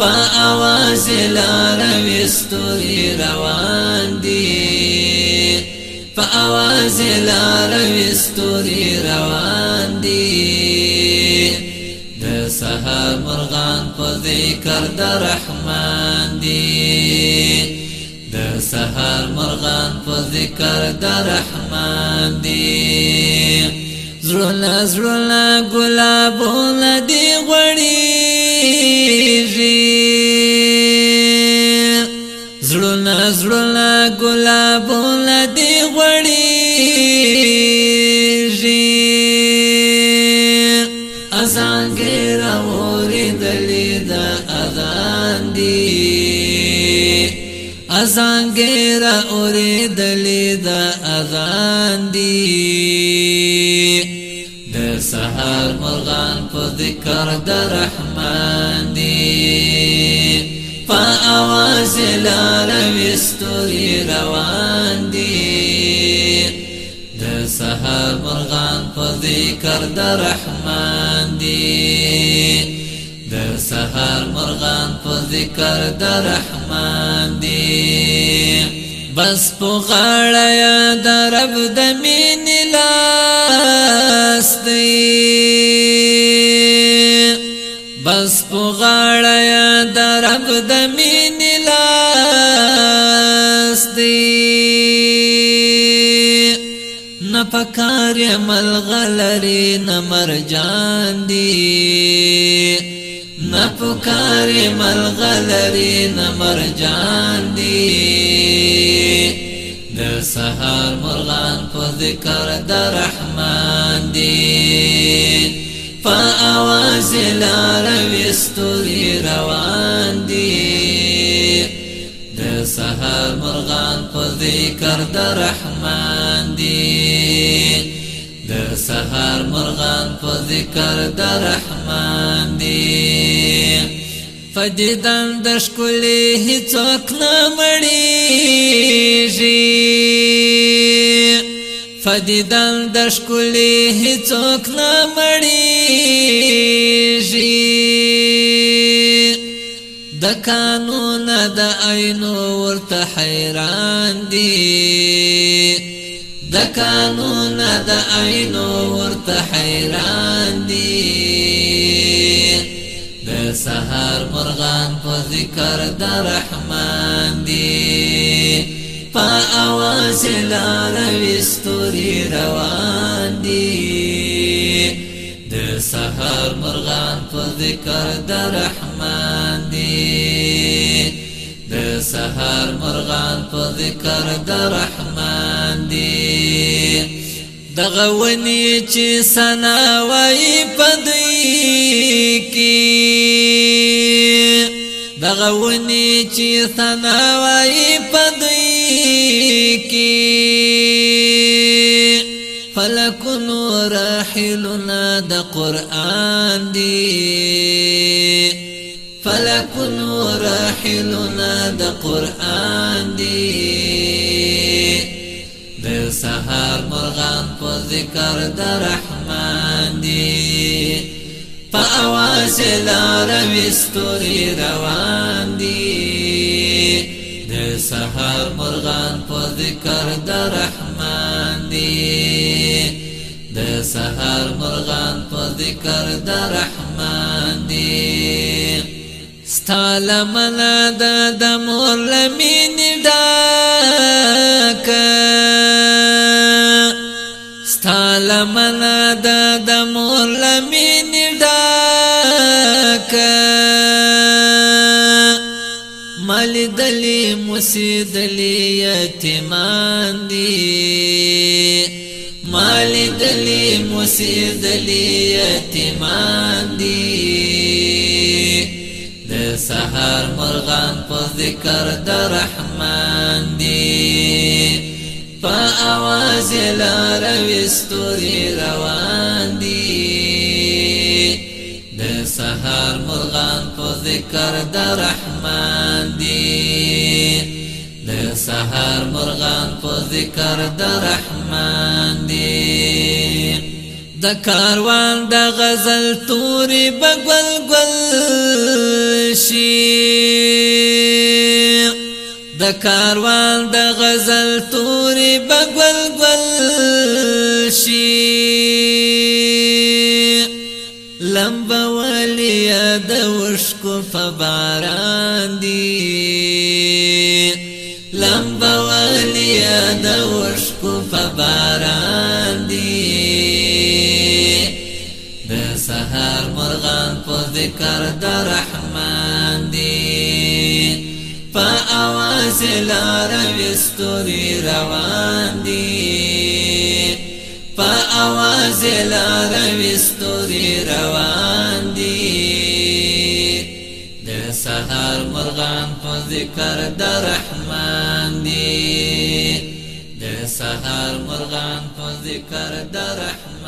په اواز لار وستوي روان دي په اواز لار وستوي روان دي د سحر مرغان په ذکر د رحمان دي د سحر مرغان په ذکر د رحمان دي زړه زړه ګلابونه دی غړي کیږي زړونه زړونه ګلابونه دی غړي اذان ګر اوریدلې دا اذان دی اذان ګر اوریدلې دا اذان دی سحر مرغان په ذکر د رحمان دی په اواز لاروي ستوري روان دی د سحر مرغان په ذکر د رحمان دی د سحر مرغان په ذکر د رحمان دی بس په غړیا د رب د مين لار بس دی بس په غاړه د رب د مين لاس دی نه پکار ملغلري نه مرجان دی نه پکار ملغلري نه مرجان دی تر سهار مرغان په ذکر د رحمان دی په اواز لار وستوري روان دی د سهار مرغان په ذکر د رحمان دی د سهار مرغان په ذکر د رحمان دی فدیدان د ښکلې هیڅوک نه مړېږي فدیدان د ښکلې هیڅوک نه مړېږي د قانون د عینو ورته حیران دي د قانون د عینو ورته حیران دي سحر مرغان په ذکر د رحمان دی په اواز لار وستوري روان دی د سحر مرغان په ذکر د رحمان دی د سحر مرغان په ذکر د رحمان دی دغه ونی چې سنا وای په غوني چی ثناوي وای کې فلک نور حلنا د قران دی فلک نور حلنا د قران دی د سحر مرغان په ذکر د رحمان دی په اواز لار روان سحر مرغان په ذکر د رحمان دی د سحر مرغان په ذکر د رحمان دی ستاله منا د د مور لمین ډاکه ستاله منا د د موسی دلی یتیمان دی مال دلی دلی یتیمان دی د سحر مرغان په ذکر د رحمان دی په आवाज لار وستوري روان دی د سحر مرغان په ذکر د رحمان دی د سحر مرغان په ذکر د رحمان دی د کاروان د غزل توري بغل گل شي د کاروان د غزل توري بغل گل شي باندې لمبولي د وشکو په باران دی د سهار مرغان په ذکر د رحمان دی په اواز لار وستوري روان دی په اواز لار وستوري روان دی سهر مرغان په ذکر د رحمان دی د سهر مرغان په ذکر د رحمان